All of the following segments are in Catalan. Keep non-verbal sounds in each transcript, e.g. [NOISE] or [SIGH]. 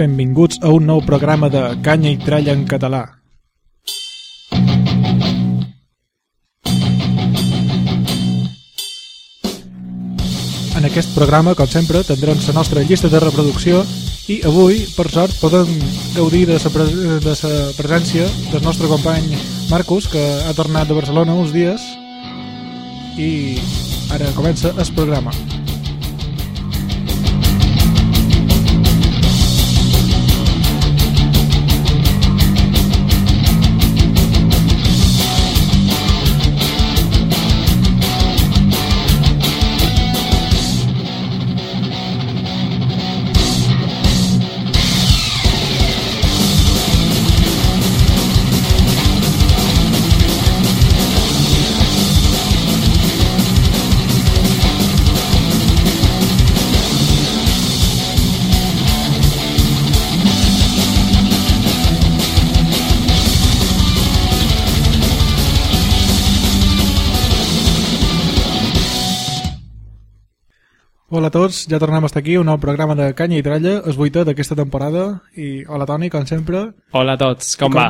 Benvinguts a un nou programa de Canya i Tralla en català. En aquest programa, com sempre, tindrem la nostra llista de reproducció i avui, per sort, podem gaudir de la, pre de presència del nostre company Marcus, que ha tornat de Barcelona uns dies i ara comença el programa. A tots, ja tornem a estar aquí, un nou programa de Canya i Tralla, el vuitè d'aquesta temporada, i hola Toni, com sempre. Hola a tots, com, I va?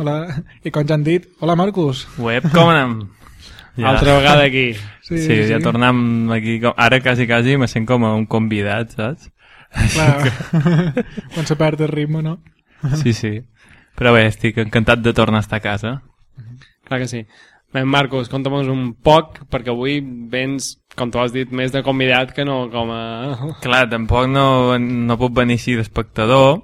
Hola, i com ja han dit, hola Marcus. Web, com anem? Ja. Altra vegada aquí. Sí, sí, ja tornem aquí. Com... Ara quasi, quasi me sent com a un convidat, saps? Clar, [LAUGHS] quan se perd el ritme, no? Sí, sí. Però bé, estic encantat de tornar a estar a casa. Clar que sí. Bé, Marcos, conta'm un poc, perquè avui vens, com tu has dit, més de convidat que no com a... Clar, tampoc no, no puc venir així d'espectador,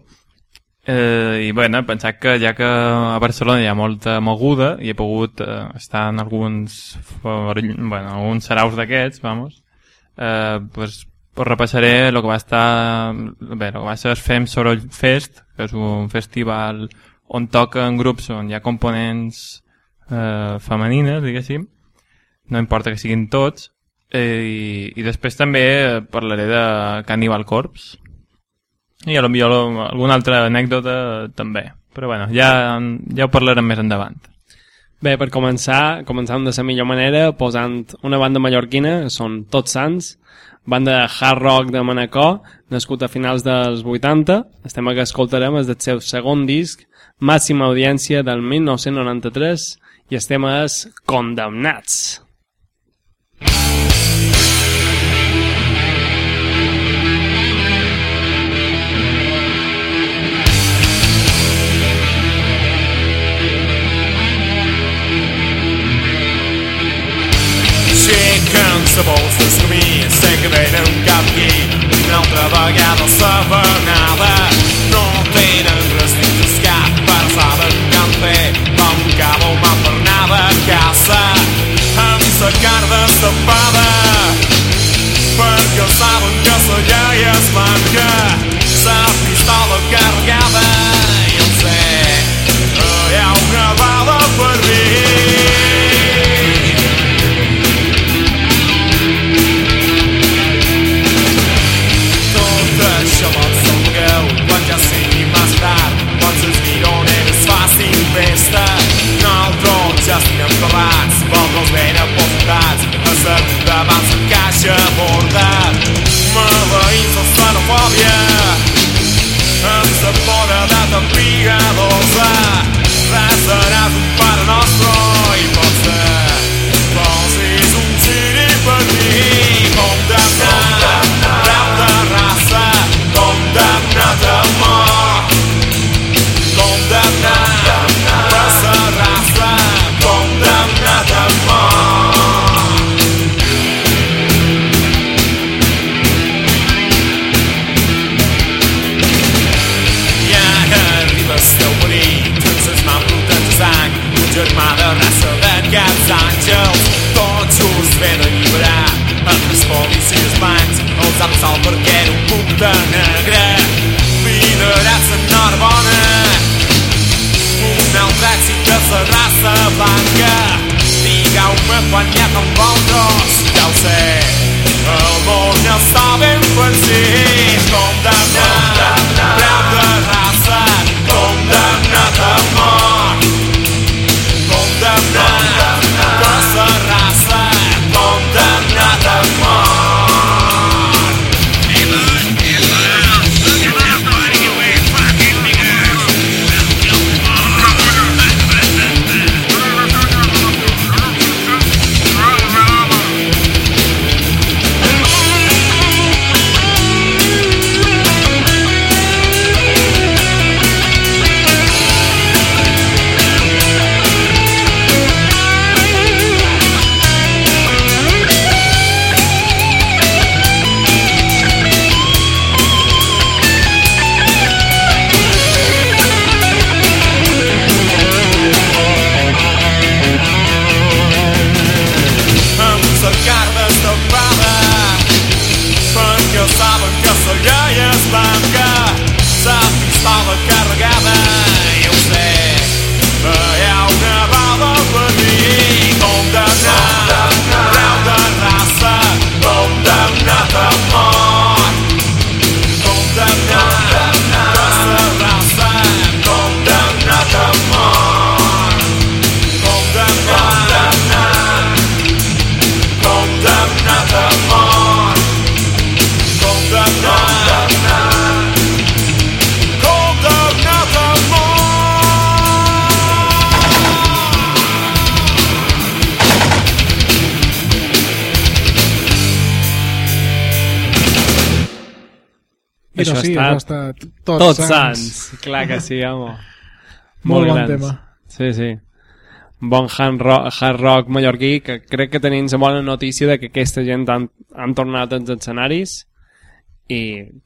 eh, i bueno, he pensat que ja que a Barcelona hi ha molta moguda i he pogut eh, estar en alguns bueno, alguns saraus d'aquests, vamos, eh, pues, pues repassaré el que va estar bé, el que va ser el Fem Soroll Fest, que és un festival on toquen grups on hi ha components eh, femenines, diguéssim, no importa que siguin tots, eh, i, i després també eh, parlaré de Cannibal Corpse, i a lo millor alguna altra anècdota també. Però bueno, ja, ja ho parlarem més endavant. Bé, per començar, començant de la millor manera, posant una banda mallorquina, són Tots Sants, banda de hard rock de Manacor, nascut a finals dels 80. El tema que escoltarem és del seu segon disc, màxima audiència del 1993, i el tema és Condemnats. Aixequen-se bolses com mi, sé que venen cap aquí una altra vegada la venada no tenen res dins el cap però saben que han fet com un cabo mal per anar de caça amb sa carn destapada perquè saben que la llei es marca. Sa pistola carregada tots, Tots sants. sants. Clar que sí, home. Molt bon grans. tema. Sí, sí. Bon hard rock, hard rock mallorquí, que crec que tenim la bona notícia de que aquesta gent han, han tornat als escenaris i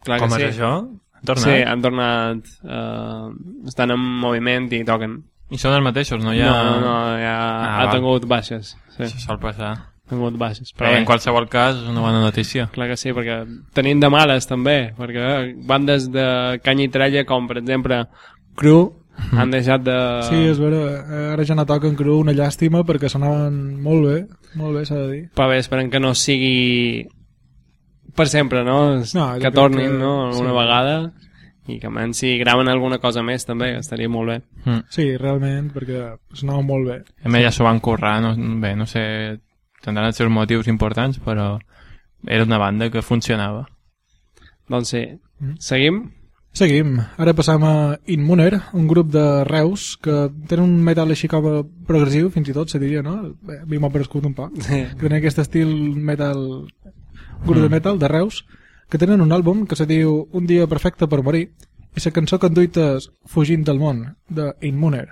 clar Com que és sí. això? Han tornat? Sí, han tornat... Eh, estan en moviment i toquen. I són els mateixos, no hi ha... No, no, no, ja Ah, ha tingut baixes. Sí, Això sol passar. Ha tingut baixes. Però Però en bé, qualsevol cas és una bona notícia. clar que sí, perquè tenim de males també, perquè bandes de canya i trella com per exemple Cru han deixat de... Sí, és vera. Ara ja no toquen cru, una llàstima, perquè sonaven molt bé. Molt bé, s'ha de dir. Però bé, esperem que no sigui per sempre, no? No, que tornin, que- no? Alguna sí. vegada i que almenys si graven alguna cosa més també, estaria molt bé. Mm. Sí, realment, perquè sonava molt bé. A més ja s'ho van currar, no, bé, no sé, tindran els seus motius importants, però era una banda que funcionava. Doncs sí, Mm. seguim? Seguim. Ara passam a Inmuner, un grup de Reus que tenen un metal així com a progressiu, fins i tot, se diria, no? Bé, a mi m'ha un poc. Sí. [LAUGHS] que tenen aquest estil metal grup de metal de Reus que tenen un àlbum que se diu Un dia perfecte per morir i la cançó que enduites Fugint del món de Inmuner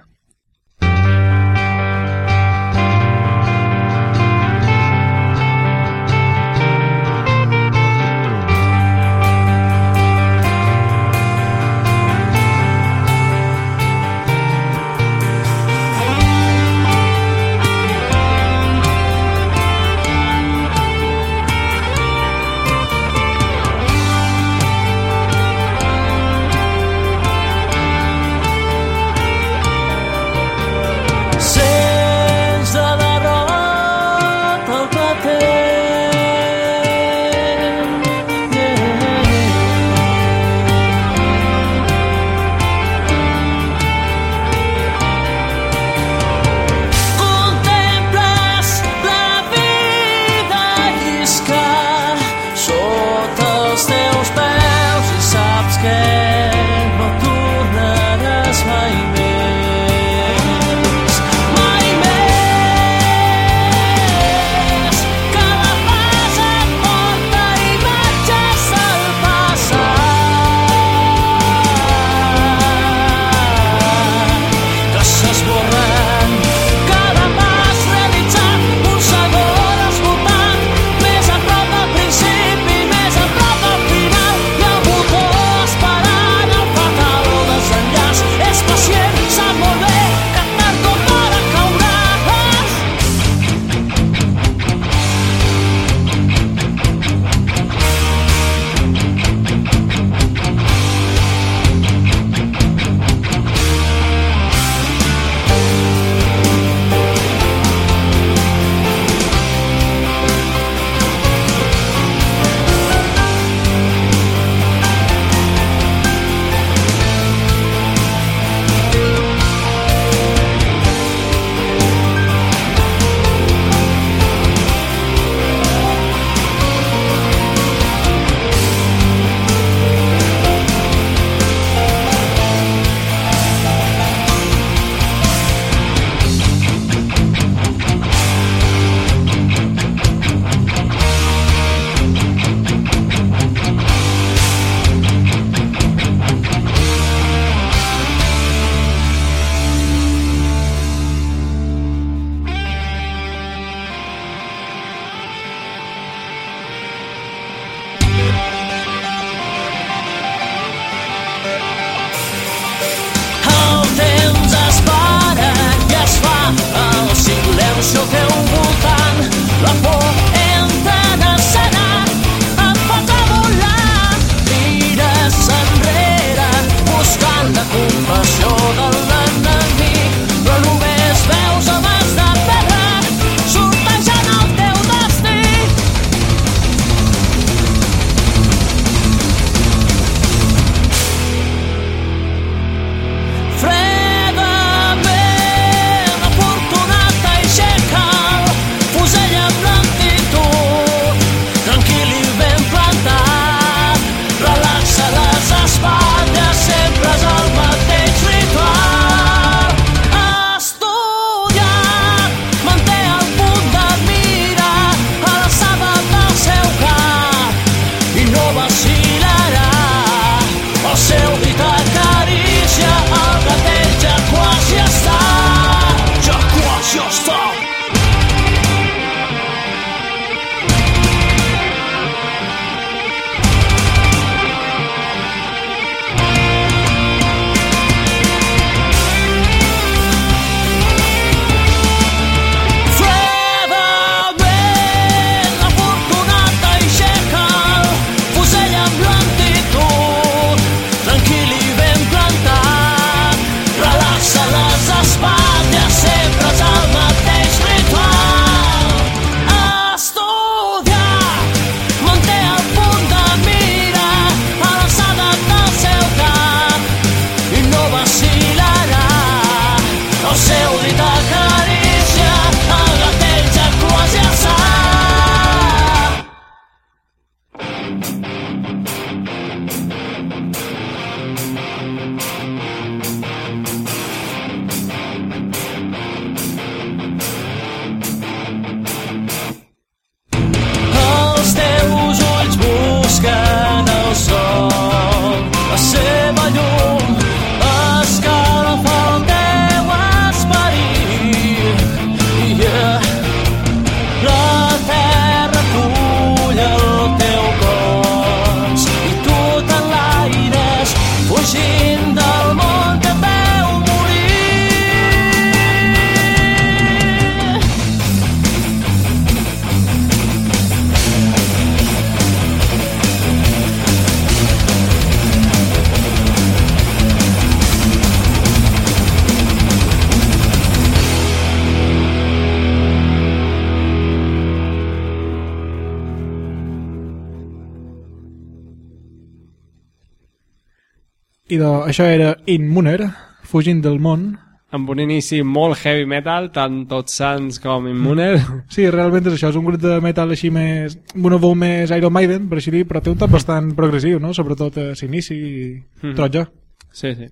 I de, això era Inmuner, fugint del món. amb un inici molt heavy metal, tant Tots Sants com Immuner. [LAUGHS] Sí, realment és això, és un grup de metal així més... amb una veu més Iron Maiden, per així dir, però té un toc bastant progressiu, no? Sobretot a l'inici i Mhm. troig jo. Sí, sí.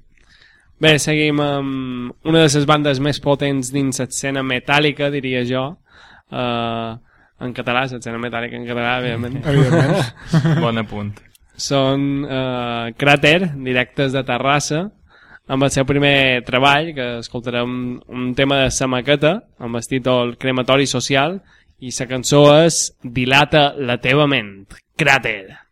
Bé, seguim amb una de les bandes més potents dins l'escena metàl·lica, diria jo. Uh, en català, l'escena metàl·lica en català, evidentment. Evidentment. [LAUGHS] Bon apunt. Són uh, Cràter, directes de Terrassa, amb el seu primer treball, que escoltarem un tema de sa maqueta, amb el títol Crematori Social, i la cançó és Dilata la teva ment. Cràter.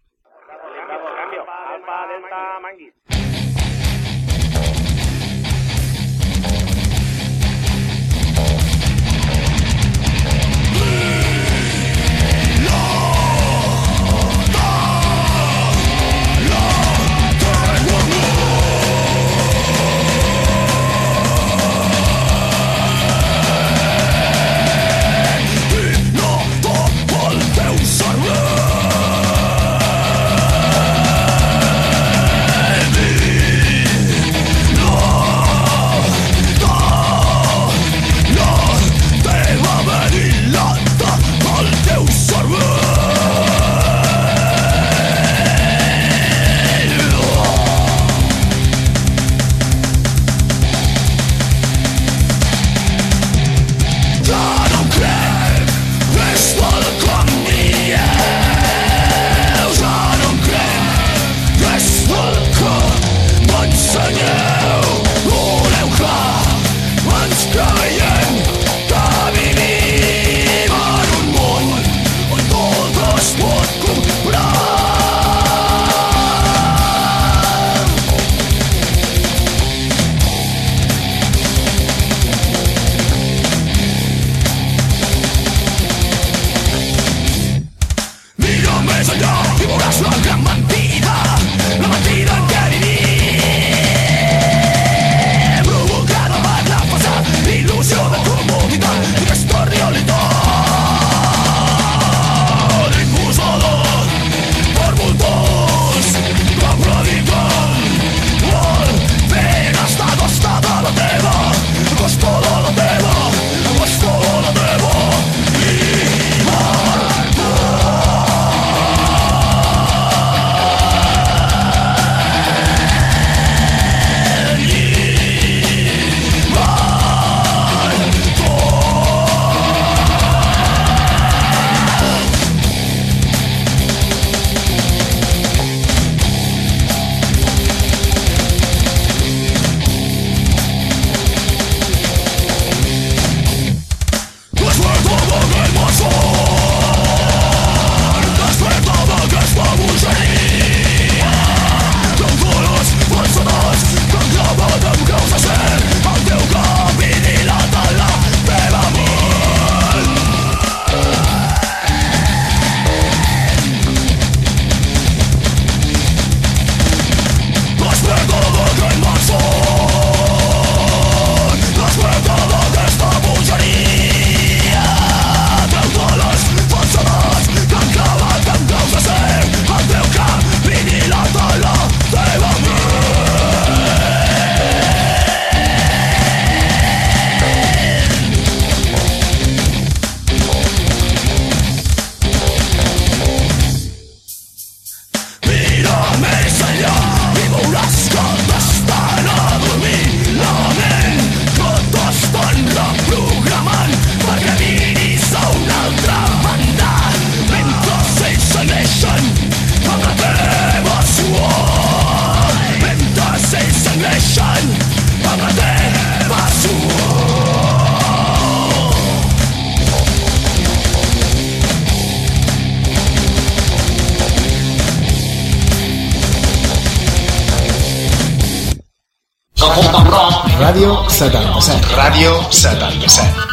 Ràdio 77. Ràdio 77.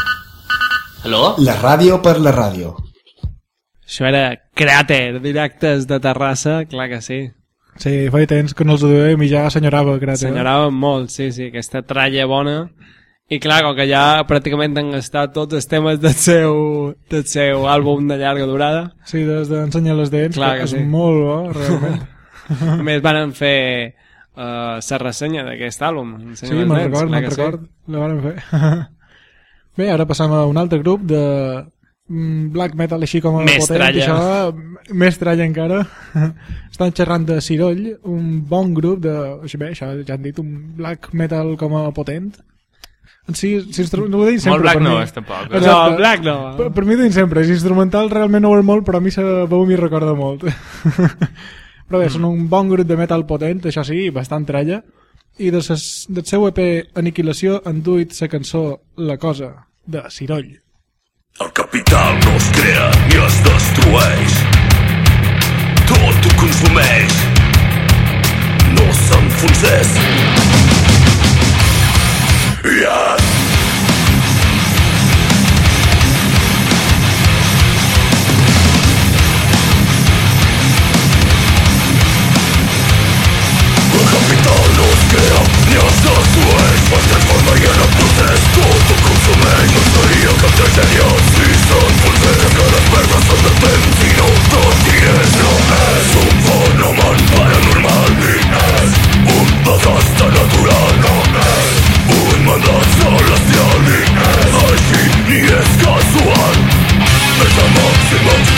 Aló? La ràdio per la ràdio. Això era Cràter, directes de Terrassa, clar que sí. Sí, feia temps que no els ho duem i ja senyorava, crec. S'enyorava molt, sí, sí, aquesta tralla bona. I clar, com que ja pràcticament han gastat tots els temes del seu, del seu àlbum de llarga durada, Sí, des d'ensenyar les dents, Clar que que és sí. molt bo, realment. [LAUGHS] a més van fer uh, la ressenya d'aquest àlbum. sí, me'n record, me'n record. La van fer. [LAUGHS] Bé, ara passam a un altre grup de mm, black metal així com a Més potent, tralla. això, més tralla encara [LAUGHS] estan xerrant de Ciroll un bon grup de, això, bé, això ja han dit un black metal com a potent en si, si instru... no ho dic sempre Molt black per no mi. és, tampoc. Exacte. No, black no. per, per mi ho dic sempre, és instrumental realment no ho és molt però a mi la veu m'hi recorda molt [LAUGHS] però bé, són un bon grup de metal potent això sí, bastant tralla i de ses, del seu EP Aniquilació han duit la cançó La Cosa de Ciroll El capital no es crea ni es destrueix. Tot ho consumeix. No s'enfonsés. Yeah. El Dios nos sues Más transforma y no proces Todo consume Yo soy el captain de Dios Y son pulseras que las perlas son del vecino Dos tires no es un fenomen paranormal Ni es un desastre natural No es un mandat celestial Ni es així ni és casual És la màxima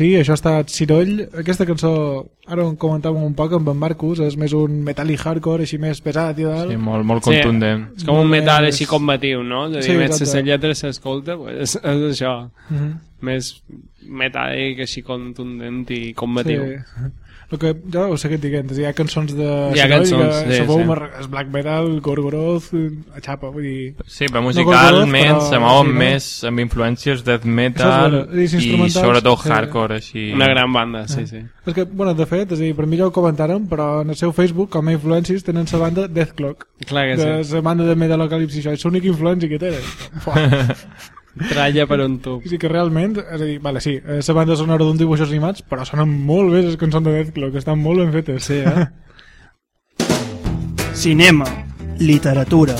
I de sí, això ha estat Ciroll. Aquesta cançó, ara ho comentàvem un poc amb en Marcus, és més un metal·lic hardcore, així més pesat i tal. Sí, molt, molt contundent. És com un metal Més- així combatiu, no? És a Sí, dir, més exacte. si la lletra s'escolta, pues, és, [LAUGHS] és això. Mhm. Més metàl·lic, així contundent i combatiu. Sí. El que jo ho sé què et diguent, hi ha cançons de Hi ha cançons, que sí, sabeu, sí. mar- és black metal, gorgoroth, a xapa, vull dir... Sí, però No musicalment Gorgoroth, se però- mouen sí, no? més amb influències death metal és. I sobretot sí. hardcore, així. Una gran banda, sí, sí. És que, bueno, de fet, és a dir, per mi ja ho comentàrem, però en el seu Facebook, com a influències, tenen la banda Death Clock. Clar que de sí. la banda de Metalocalipsi, això és l'única influència que tenen. [LAUGHS] Tralla per un tub. sí que realment, és a dir, vale, sí, eh, la banda sonora d'un dibuixos animats, però sonen molt bé les cançons de Death Clock, estan molt ben fetes. Sí, eh? [LAUGHS] cinema, literatura,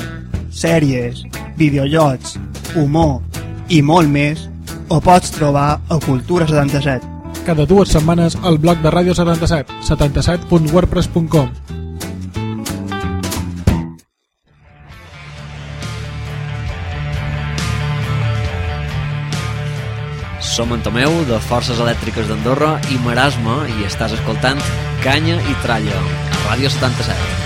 sèries, videojocs, humor i molt més ho pots trobar a Cultura 77. Cada dues setmanes al blog de Ràdio 77, 77.wordpress.com. Som en Tomeu, de Forces Elèctriques d'Andorra i Marasme, i estàs escoltant Canya i Tralla, a Ràdio 77.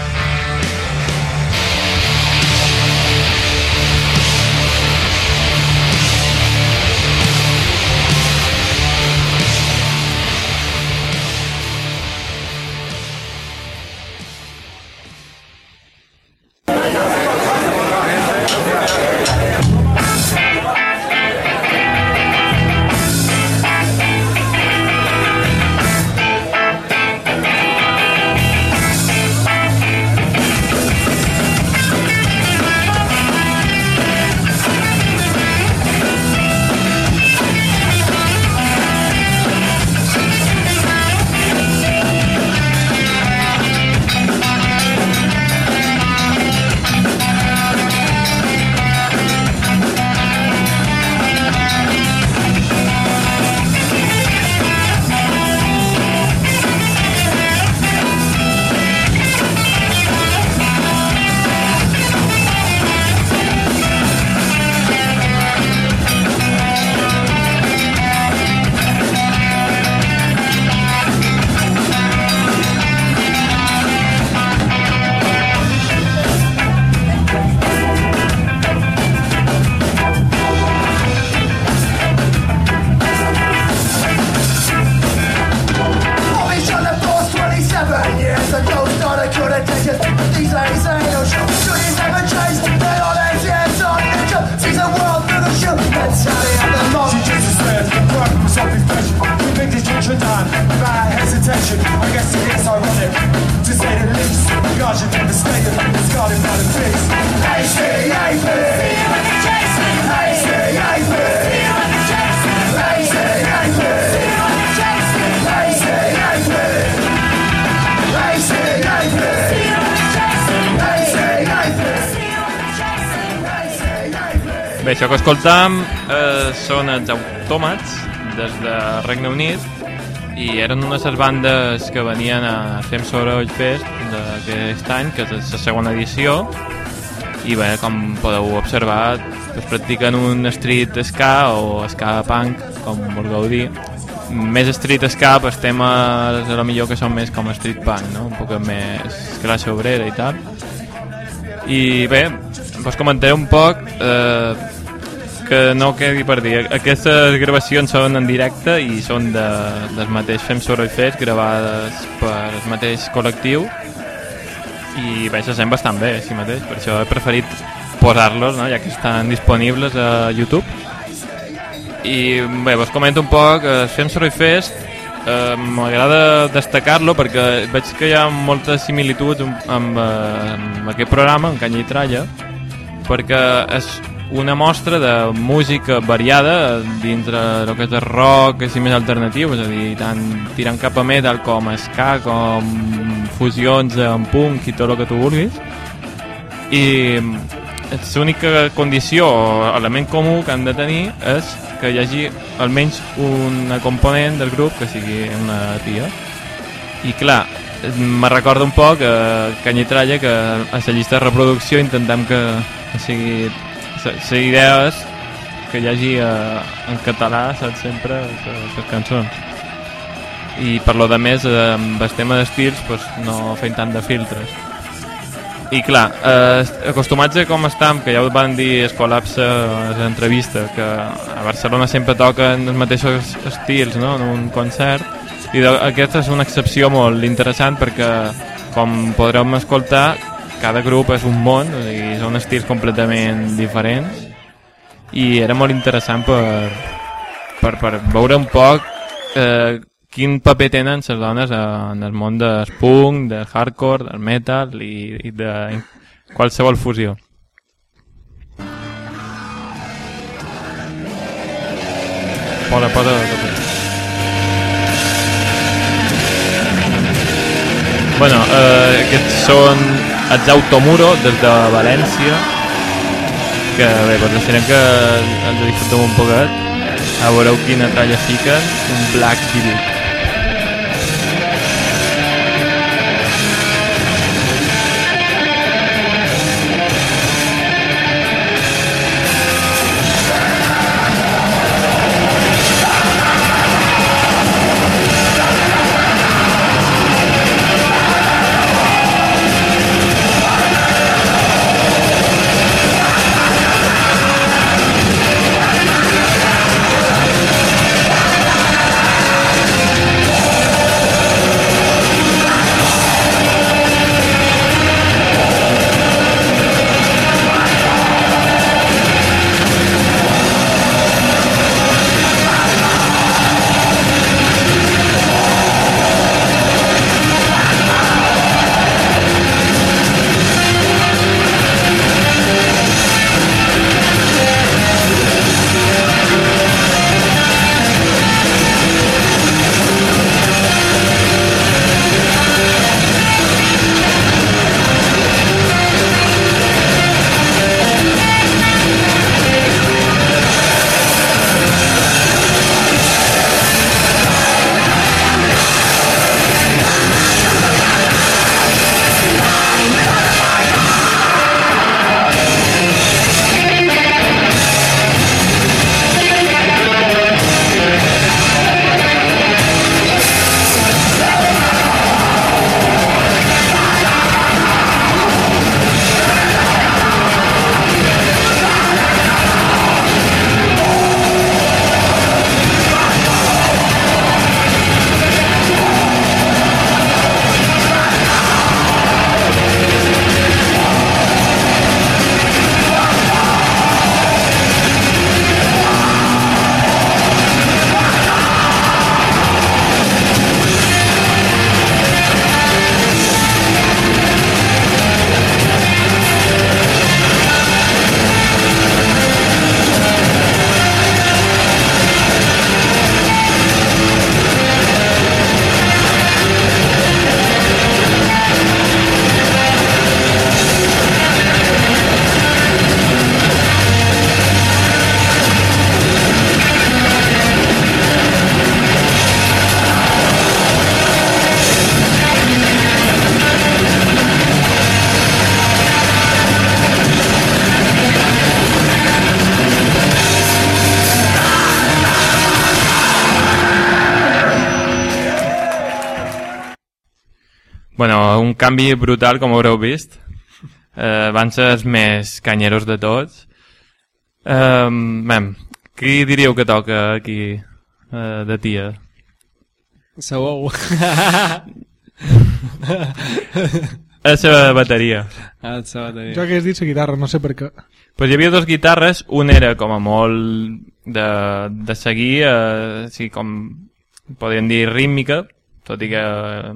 Que escoltam eh, són els Autòmats des de Regne Unit i eren unes bandes que venien a Fem Soroll Fest d'aquest any, que és la segona edició. I bé, com podeu observar es practiquen un street ska o ska punk, com vulgueu dir. Més street ska pues, temes a lo millor que són més com street punk no? un poc més classe obrera i tal. I bé, vos comentaré un poc eh, que no quedi per dir. Aquestes gravacions són en directe i són de, del mateix Fem Soroll Fest, gravades per el mateix col·lectiu i bé, se sent bastant bé, així mateix. Per això he preferit posar-los, no? ja que estan disponibles a YouTube. I bé, vos comento un poc, eh, Fem Soroll Fest eh, m'agrada destacar-lo perquè veig que hi ha moltes similituds amb, amb, eh, amb aquest programa, amb Canya i Tralla, perquè és una mostra de música variada dintre el que és el rock així més alternatiu, és a dir, tant tirant cap a metal com a ska, com fusions amb punk i tot el que tu vulguis. I l'única condició o element comú que han de tenir és que hi hagi almenys una component del grup que sigui una tia. I clar, me recorda un poc a Canya i Tralla que a la llista de reproducció intentem que sigui la idea és que hi hagi eh, en català, saps, sempre, les cançons. I per lo de més, eh, amb el tema d'estils, pues, no fent tant de filtres. I clar, eh, acostumats a com estam, que ja ho van dir es col·lapse a l'entrevista, que a Barcelona sempre toquen els mateixos estils no? en un concert, i aquesta és una excepció molt interessant perquè, com podrem escoltar, cada grup és un món, o sigui, són estils completament diferents, i era molt interessant per, per, per veure un poc eh, quin paper tenen les dones en el món del punk, del hardcore, del metal i, i de qualsevol fusió. Posa, posa. Bueno, eh, aquests són els Automuro des de València que bé, doncs deixarem que ens disfrutem un poquet. A veureu quina tralla fiquen un Black Divic canvi brutal, com haureu vist. Eh, van ser els més canyeros de tots. Eh, mem, qui diríeu que toca aquí eh, de tia? Sabou. [LAUGHS] La seva bateria. Ah, la bateria. Jo hagués dit la guitarra, no sé per què. Pues hi havia dos guitarres, un era com a molt de, de seguir, eh, sí, com podríem dir rítmica, tot i que eh,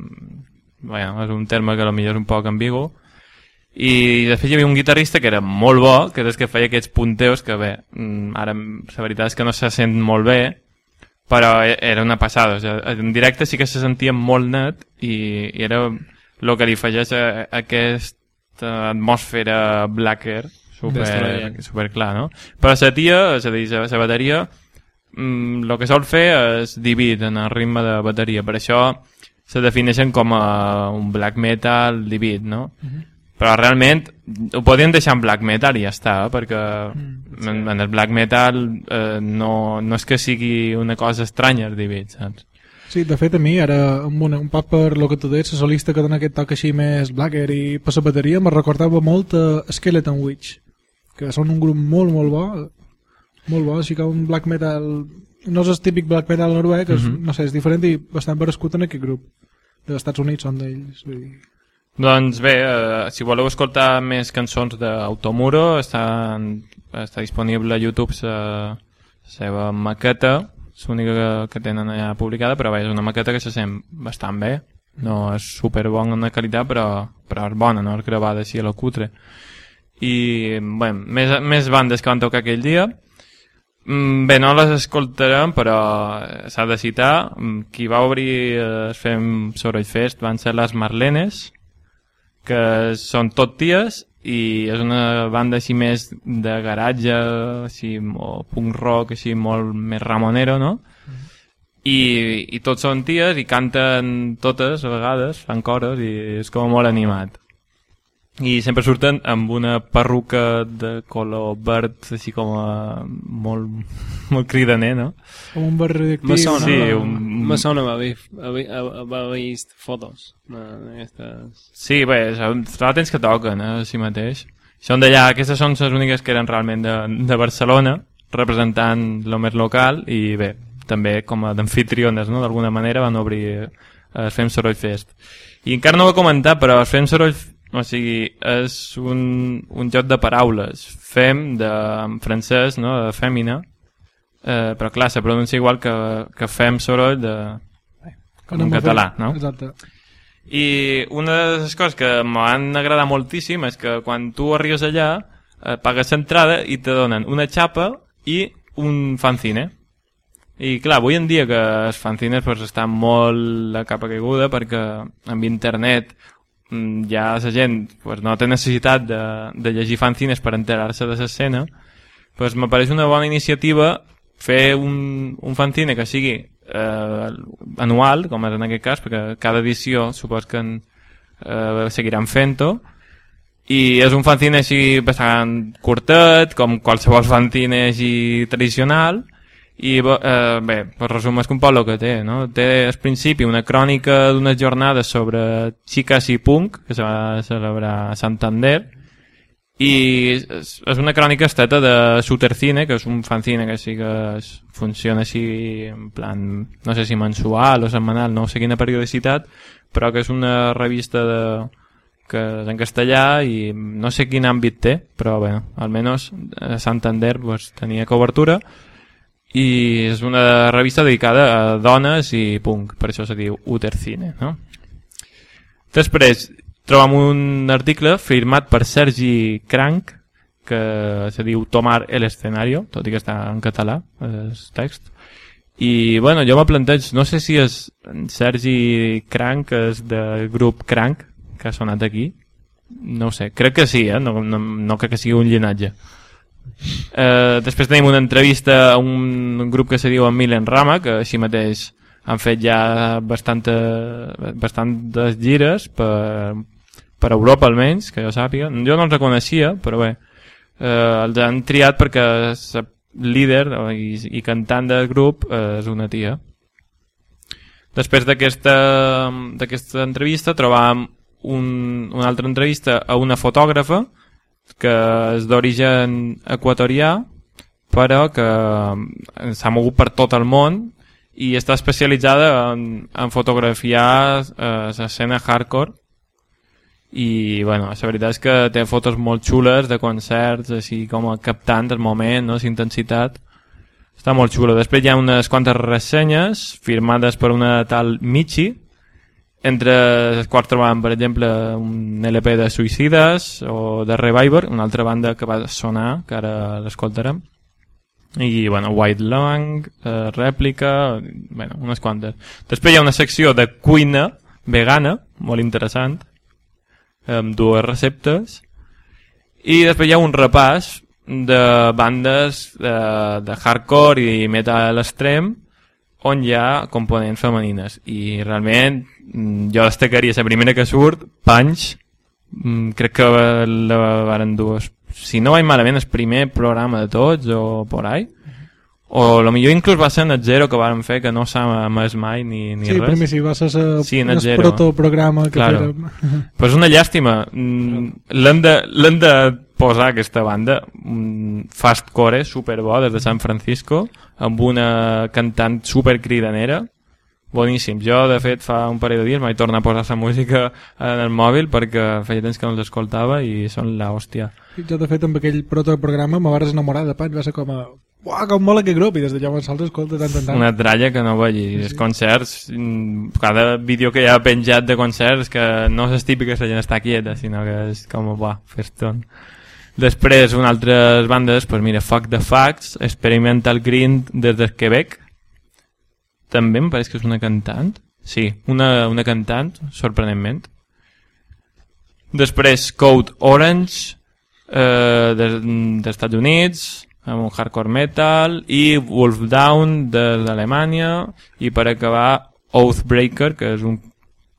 bueno, és un terme que potser és un poc ambigu, i després hi havia un guitarrista que era molt bo, que és que feia aquests punteos que bé, mm, ara la veritat és que no se sent molt bé, però e- era una passada, o sigui, en directe sí que se sentia molt net i, i era el que li afegeix a, a aquesta atmosfera blacker super, super clar, no? Però la tia, és a dir, la, bateria, mm, el que sol fer és divid en el ritme de bateria, per això se defineixen com a un black metal divid, no? però realment ho podien deixar en black metal i ja està, eh? perquè mm, en, en el black metal eh, no, no és que sigui una cosa estranya el David, saps? Sí, de fet a mi ara amb una, un poc per lo que tu deies, la solista que dona aquest toc així més blacker i per la bateria me recordava molt a Skeleton Witch que són un grup molt molt bo molt bo, així que un black metal no és el típic black metal noruec és, Mhm. no sé, és diferent i bastant parescut en aquest grup dels Estats Units són d'ells dir. Doncs bé, eh, si voleu escoltar més cançons d'Automuro, està, està disponible a YouTube la seva maqueta, és l'única que, que tenen allà publicada, però bé, és una maqueta que se sent bastant bé, no és super bona en qualitat, però, però és bona, no és gravada així a la cutre. I, bé, més, més bandes que van tocar aquell dia, Bé, no les escoltarem, però eh, s'ha de citar. Mm, Qui va obrir eh, el Fem Soroll Fest van ser les Marlenes, que són tot ties i és una banda així més de garatge, així, o punk rock, així molt més ramonero, no? I, i tots són ties i canten totes a vegades, fan cores i és com molt animat i sempre surten amb una perruca de color verd així com a molt, molt cridaner, no? com un barri d'actiu Me sona, Sí, sí, un- me sona haver, haver, haver vist fotos d'aquestes... Sí, bé, fa temps que toquen, eh, així mateix. Són d'allà, aquestes són les úniques que eren realment de, de Barcelona, representant lo més local, i bé, també com a d'anfitriones, no?, d'alguna manera van obrir eh, el Fem Soroll Fest. I encara no ho he comentat, però el Fem Soroll, o sigui, és un, un joc de paraules. Fem, de, en francès, no?, de fèmina, eh, però clar, se pronuncia igual que, que fem soroll de, com en català, no? exacte I una de les coses que m'han agradat moltíssim és que quan tu arribes allà eh, pagues l'entrada i te donen una xapa i un fanzine. I clar, avui en dia que els fanzines pues, estan molt a capa caiguda perquè amb internet ja la gent pues, no té necessitat de, de llegir fanzines per enterar-se de l'escena. Pues, me pareix una bona iniciativa fer un, un fanzine que sigui eh, anual, com és en aquest cas, perquè cada edició supos que en, eh, seguiran fent-ho, i és un fanzine així bastant curtet, com qualsevol fanzine així tradicional, i eh, bé, per resumir és un poc el que té, no? Té al principi una crònica d'unes jornades sobre xiques i punk, que se va celebrar a Santander, i és, una crònica esteta de Sutercine, que és un fanzine que sí que es, funciona així en plan, no sé si mensual o setmanal, no sé quina periodicitat, però que és una revista de, que és en castellà i no sé quin àmbit té, però bé, almenys Santander pues, tenia cobertura i és una revista dedicada a dones i punk, per això se diu Utercine, no? Després trobam un article firmat per Sergi Cranc que se diu Tomar el escenario, tot i que està en català el text i bueno, jo me planteig no sé si és Sergi Cranc és del grup Cranc que ha sonat aquí no sé, crec que sí, eh? no, no, no crec que sigui un llinatge eh, després tenim una entrevista a un grup que se diu Milen Rama que així mateix han fet ja bastanta, bastantes gires per, per Europa almenys, que jo sàpiga. Jo no els reconeixia, però bé, eh, els han triat perquè la líder i, i cantant del grup eh, és una tia. Després d'aquesta entrevista trobàvem un, una altra entrevista a una fotògrafa és d'origen equatorià però que s'ha mogut per tot el món i està especialitzada en, en fotografiar eh, l'escena hardcore i bueno, la veritat és que té fotos molt xules de concerts així com captant el moment, no? intensitat està molt xulo. Després hi ha unes quantes ressenyes firmades per una tal Michi entre les quals trobàvem per exemple un LP de Suïcides o de Reviver, una altra banda que va sonar que ara l'escoltarem i bueno, White Lang, eh, rèplica, bueno, unes quantes. Després hi ha una secció de cuina vegana, molt interessant, amb dues receptes, i després hi ha un repàs de bandes de, de hardcore i metal extrem on hi ha components femenines i realment mm, jo destacaria la primera que surt Punch mm, crec que la varen dues si no vaig malament el primer programa de tots o por ahí o lo millor inclús va ser en el Zero que varen fer que no s'ha més mai ni, ni Sí, res primer sí, va ser el, Sí, en el protoprograma que Claro. fèrem. Pues una llàstima. Mm, L'hem de, de posar aquesta banda. Un fastcore superbo des de San Francisco amb una cantant super cridanera. Boníssim. Jo, de fet, fa un parell de dies vaig tornar a posar la música en el mòbil perquè feia temps que no els escoltava i són la hòstia. Sí, Jo, de fet, amb aquell protoprograma me vares enamorar de Pat, va ser com a... Uau, com mola aquest grup! I des de llavors se'ls escolta tant en tant. Una tralla que no veig. I els concerts, mm, cada vídeo que hi ha penjat de concerts, que no és típic que la gent està quieta, sinó que és com, buah, festón. Després, una altres bandes, pues mira, Fuck the Facts, Experimental Green des del Quebec, també em pareix que és una cantant. Sí, una, una cantant, sorprenentment. Després, Code Orange, eh, des, dels Estats Units, amb un hardcore metal, i Wolf Down de d'Alemanya, i per acabar Oathbreaker, que és un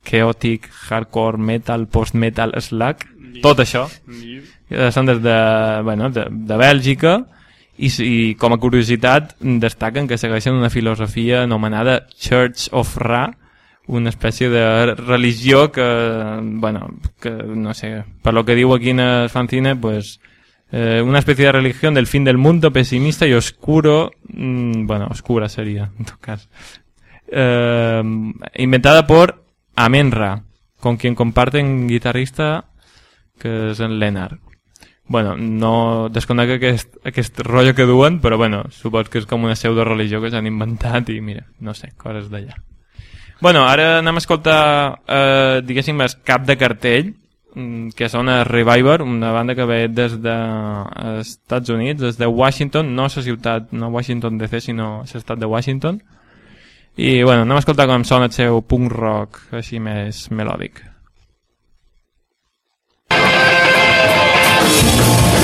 chaotic hardcore metal, post-metal slack, tot això. Eh, Són des de, bueno, de, de Bèlgica, i, i com a curiositat destaquen que segueixen una filosofia anomenada Church of Ra, una espècie de religió que, bueno, que no sé, per lo que diu aquí en el fanzine, pues, eh, una especie de religión del fin del mundo pesimista y oscuro, mm, bueno, oscura sería, en todo caso, eh, inventada por Amenra, con quien comparten guitarrista que és en Lennart. Bueno, no desconec aquest, aquest rotllo que duen, però bueno, supos que és com una pseudo religió que s'han inventat i mira, no sé, coses d'allà. Bueno, ara anem a escoltar, eh, diguéssim, el cap de cartell, mm, que són a Reviver, una banda que ve des de eh, Estats Units, des de Washington, no la ciutat, no Washington DC, sinó l'estat de Washington. I bueno, anem a escoltar com sona el seu punk rock així més melòdic. Thank you.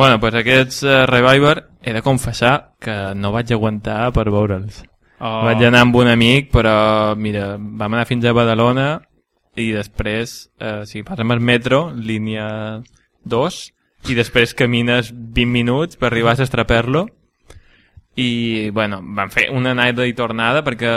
Bueno, pues aquests uh, Reviver he de confessar que no vaig aguantar per veure'ls. Oh. Vaig anar amb un amic, però mira, vam anar fins a Badalona i després, eh, si passem al metro, línia 2, i després camines 20 minuts per arribar a Estraperlo i, bueno, vam fer una anada i tornada perquè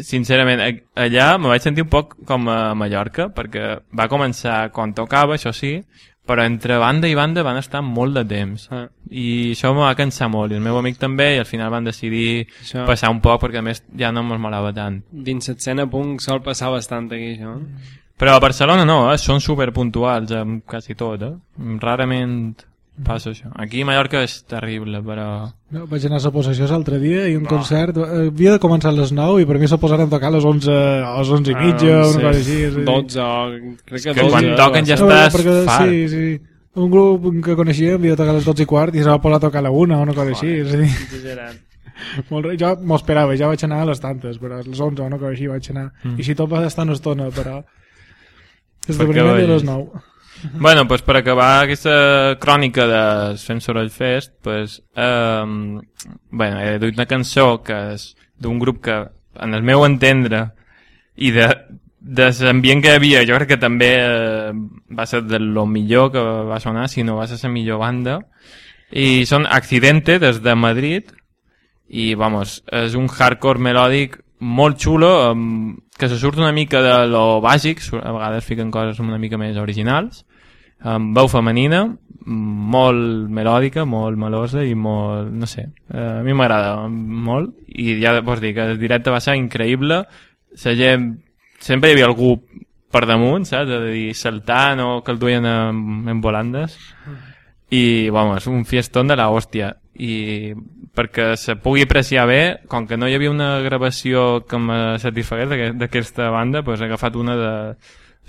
sincerament, allà me vaig sentir un poc com a Mallorca, perquè va començar quan tocava, això sí, però entre banda i banda van estar molt de temps. Ah. I això me va cansar molt, i el meu amic també, i al final van decidir Això- passar un poc, perquè a més ja no me'ls molava tant. Dins l'escena punk sol passar bastant aquí, això. Però a Barcelona no, eh? són super puntuals amb quasi tot, eh? Rarament passa això. Aquí a Mallorca és terrible, però... No, vaig anar a la possessió l'altre dia i un concert eh, havia de començar a les 9 i per mi se posaren a tocar a les 11 o a les 11 i mitja, Ah, una sí. cosa així. és a dir- 12 o... Crec que, que 12, quan toquen ja No, estàs perquè, fart. Sí, sí. Un grup que coneixia havia de tocar a les 12 i quart i se va posar a tocar a la 1 o una cosa així. És a dir, Exagerat. [LAUGHS] molt, jo m'ho esperava, ja vaig anar a les tantes, però a les 11 o una cosa així vaig anar. Mm. I si tot va estar una estona, però... Per Esdeveniment de les vagis? 9. [LAUGHS] Bueno, pues per acabar aquesta crònica de Fem Soroll Fest, pues, eh, bueno, he duit una cançó que és d'un grup que, en el meu entendre, i de, de l'ambient que hi havia, jo crec que també eh, va ser de lo millor que va sonar, si no va ser la millor banda, i són Accidente des de Madrid, i vamos, és un hardcore melòdic molt xulo, um, que se surt una mica de lo bàsic, a vegades fiquen coses una mica més originals, amb veu femenina, molt melòdica, molt melosa i molt, no sé, eh, a mi m'agrada molt. I ja vols dir que el directe va ser increïble, la gent, sempre hi havia algú per damunt, saps? A dir, saltant o que el duien en, volandes. I, vamos, un fiestón de la hòstia. I perquè se pugui apreciar bé, com que no hi havia una gravació que me satisfagués d'aquest- d'aquesta banda, doncs he agafat una de...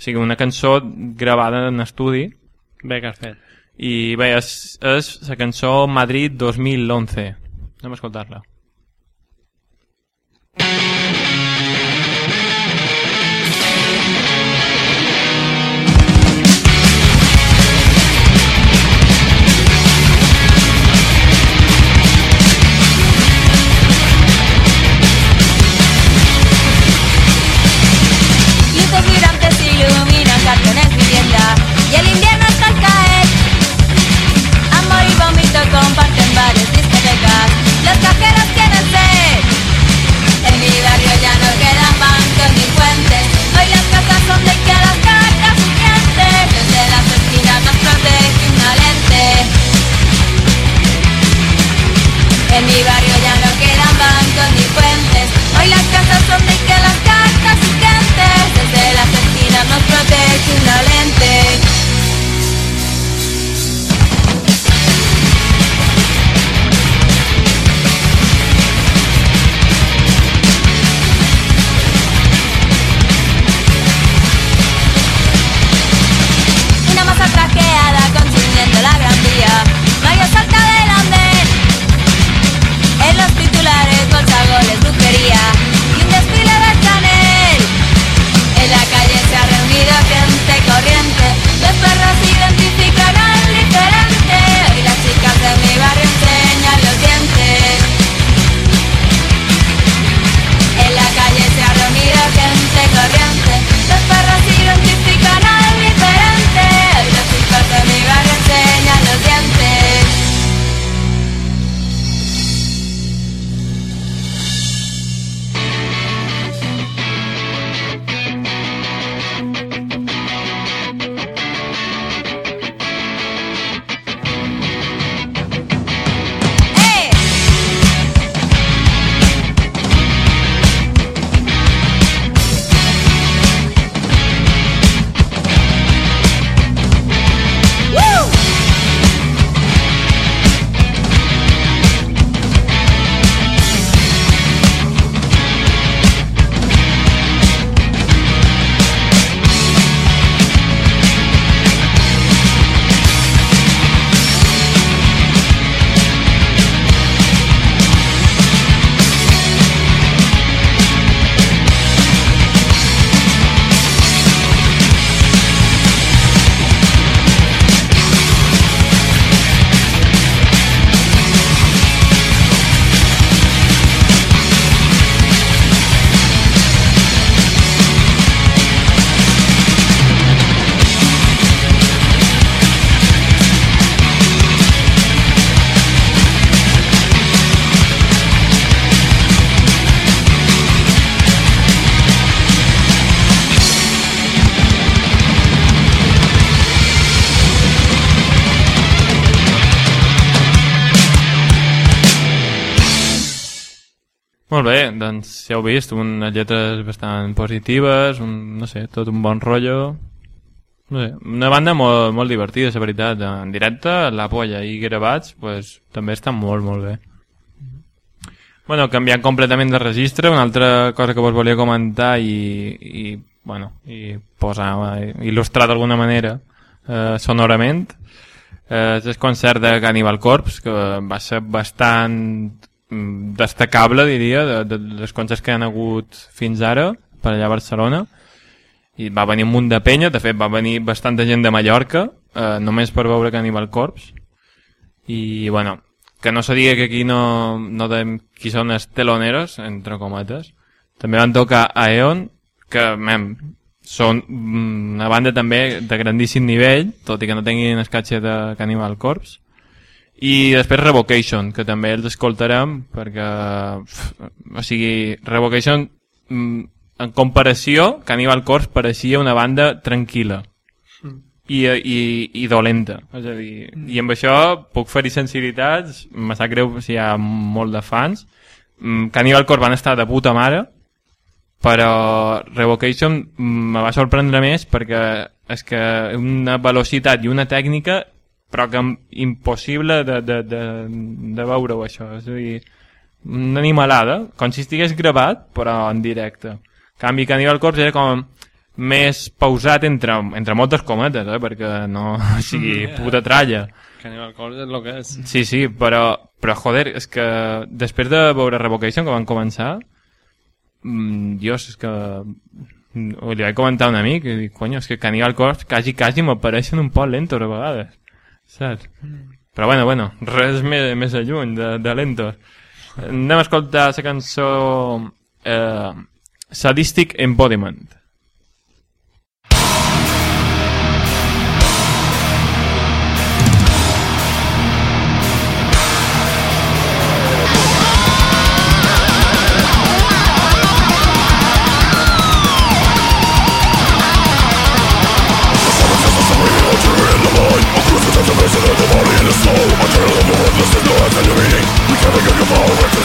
O sigui, una cançó gravada en estudi Bé, que has fet. i bé, és, és la cançó Madrid 2011 anem a escoltar-la Luces comparten bares, discotecas. Cajeros Molt bé, doncs ja heu vist, unes lletres bastant positives, un, no sé, tot un bon rotllo. No sé, una banda molt, molt divertida, la veritat. En directe, la polla i gravats, pues, també estan molt, molt bé. Bueno, canviant completament de registre, una altra cosa que vos volia comentar i, i bueno, i posar, eh, il·lustrar d'alguna manera eh, sonorament, eh, és el concert de Cannibal Corpse, que va ser bastant destacable, diria, de, de, dels concerts que han hagut fins ara, per allà a Barcelona, i va venir un munt de penya, de fet va venir bastanta gent de Mallorca, eh, només per veure Cannibal Corpse, i bueno, que no se digui que aquí no, no dèiem qui són els teloneros, entre cometes. També van tocar a Eon, que, mem, són mm, una banda també de grandíssim nivell, tot i que no tinguin escatxe de Cannibal Corpse. I després Revocation, que també els escoltarem, perquè, o sigui, Revocation, mm, en comparació, Cannibal Corpse pareixia una banda tranquil·la i, i, i dolenta. És a dir, I amb això puc fer-hi sensibilitats, me sap greu si hi ha molt de fans. Mm, Cannibal Corpse van estar de puta mare, però Revocation mm, me va sorprendre més perquè és que una velocitat i una tècnica però que im- impossible de, de, de, de veure-ho això. És a dir, una animalada. Com si estigués gravat però en directe. En canvi Cannibal Corpse era com més pausat entre, entre moltes cometes eh? perquè no o [LAUGHS] sigui, puta tralla. Cannibal Corpse és el que és. Sí, sí, però, però joder, és que després de veure Revocation, que van començar, mm, dios, és que mm, li vaig comentar a un amic i dic, coño, és que Cannibal Corpse quasi, quasi m'apareixen un poc lentos a vegades, saps? Però bueno, bueno, res més, més a lluny de, de lentos. Anem a escoltar la cançó eh, Sadistic Embodiment.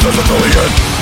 is a million.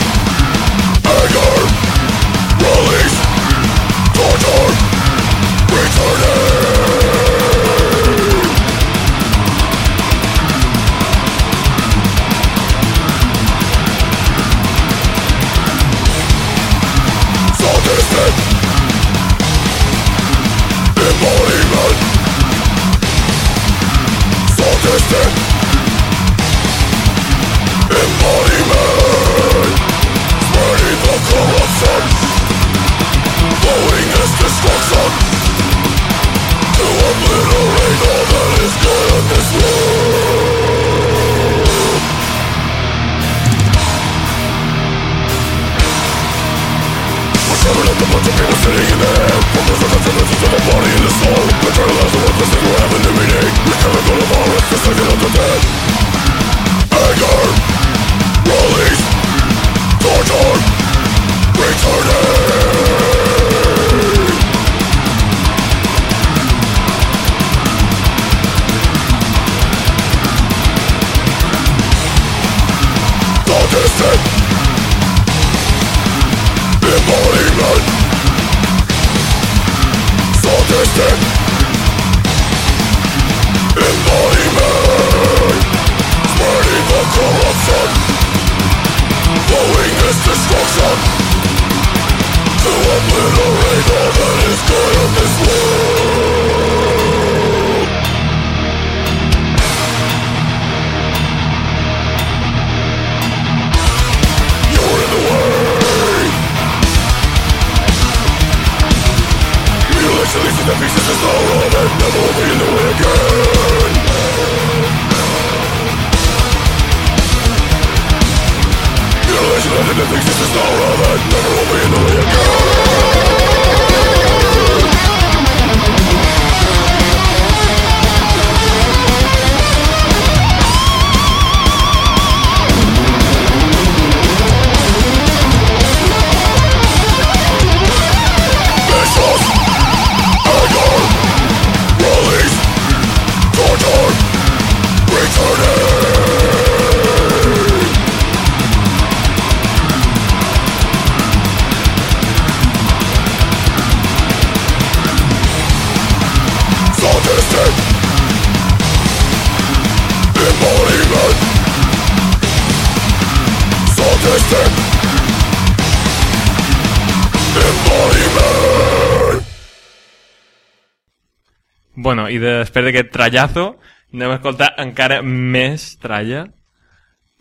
Després d'aquest trallazo anem a escoltar encara més tralla.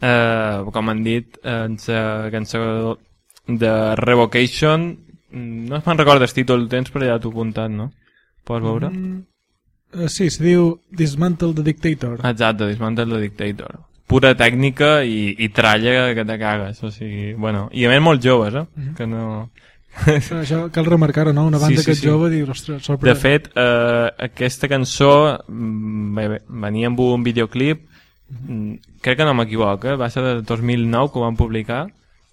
Eh, com han dit, en la cançó de Revocation, mm, no me'n recordo el títol, tens per allà t'ho apuntat, no? Pots veure? Mm, eh, sí, se diu Dismantle the Dictator. Exacte, Dismantle the Dictator. Pura tècnica i, i tralla que te cagues. O sigui, bueno, I a més molt joves, eh? Mhm. Que no... Això cal remarcar-ho, no? Una banda Sí, sí, que sí. jove diu, ostres, De sorprèn. fet, eh, aquesta cançó mm, bé, bé, venia amb un videoclip, mm, crec que no m'equivoco, eh? va ser del 2009 que ho van publicar,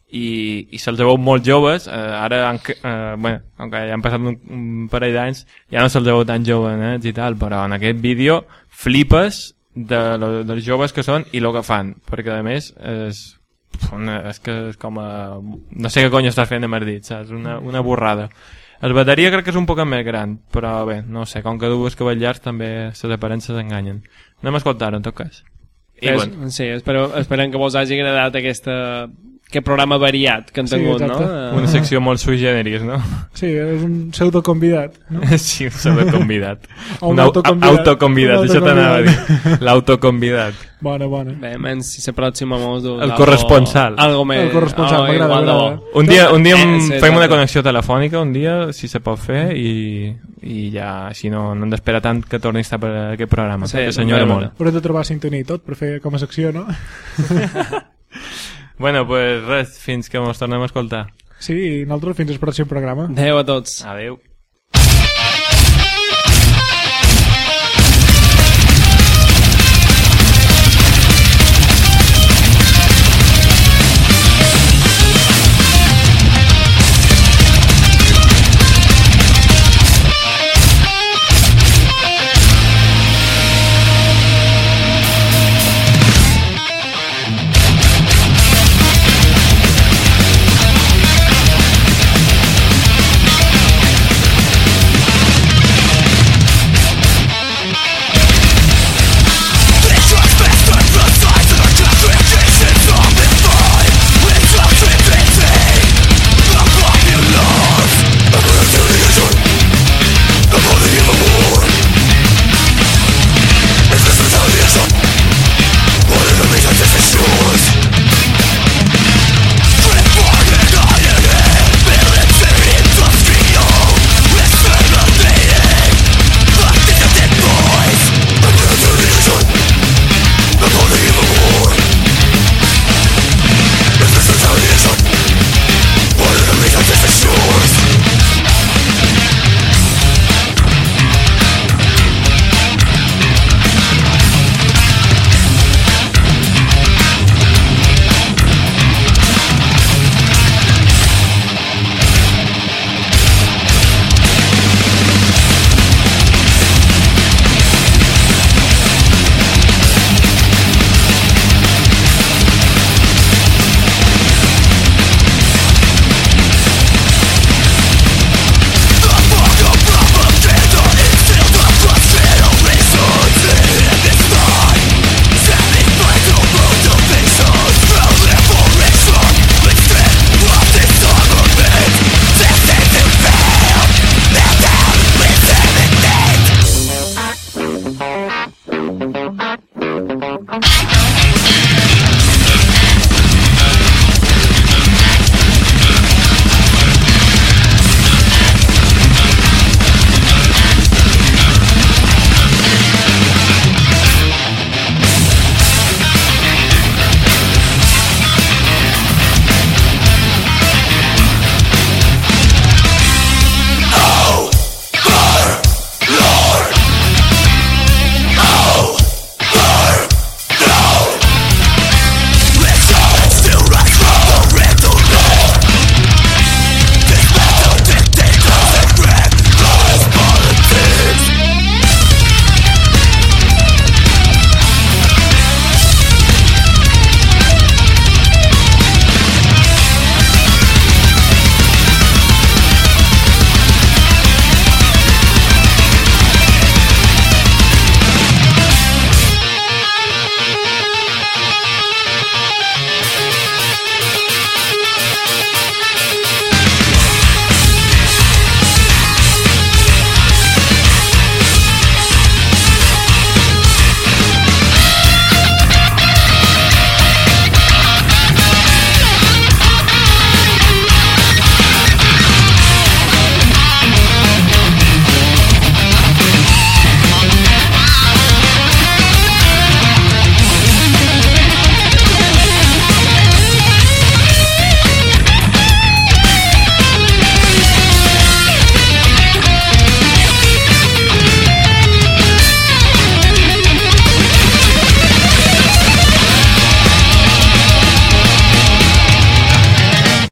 i, i se'ls veu molt joves, eh, ara, han, eh, bueno, que ja han passat un, un parell d'anys, ja no se'ls veu tan jovenets i tal, però en aquest vídeo flipes de, lo, dels joves que són i el que fan, perquè a més és, una, és que és com a... no sé què cony estàs fent de Merdit, saps? Una, una borrada. El bateria crec que és un poc més gran, però bé, no sé, com que dues cabells llargs també les aparences enganyen. Anem a escoltar en tot cas. I És, bueno, Sí, espero, esperem que vos hagi agradat aquesta, aquest programa variat que han Sí, tingut, exacte. no? Una secció molt sui generis, no? Sí, és un pseudo convidat. No? [LAUGHS] Sí, un pseudoconvidat. [LAUGHS] Un au- autoconvidat. autoconvidat, això t'anava a dir. autoconvidat. L'autoconvidat. Bona, bona. Bé, menys si la pròxima mos El corresponsal. Algo més, El corresponsal, algo m'agrada. Un dia, un dia Eh, sí, fem una exacte. connexió telefònica, un dia, si se pot fer, i, i ja, així no, no hem d'esperar tant que torni a estar per aquest programa, Sí, senyora molt. Haurem de trobar sintonia i tot per fer com a secció, no? [LAUGHS] Bueno, pues res, fins que ens tornem a escoltar. Sí, i nosaltres fins al pròxim programa. Adéu a tots. Adéu.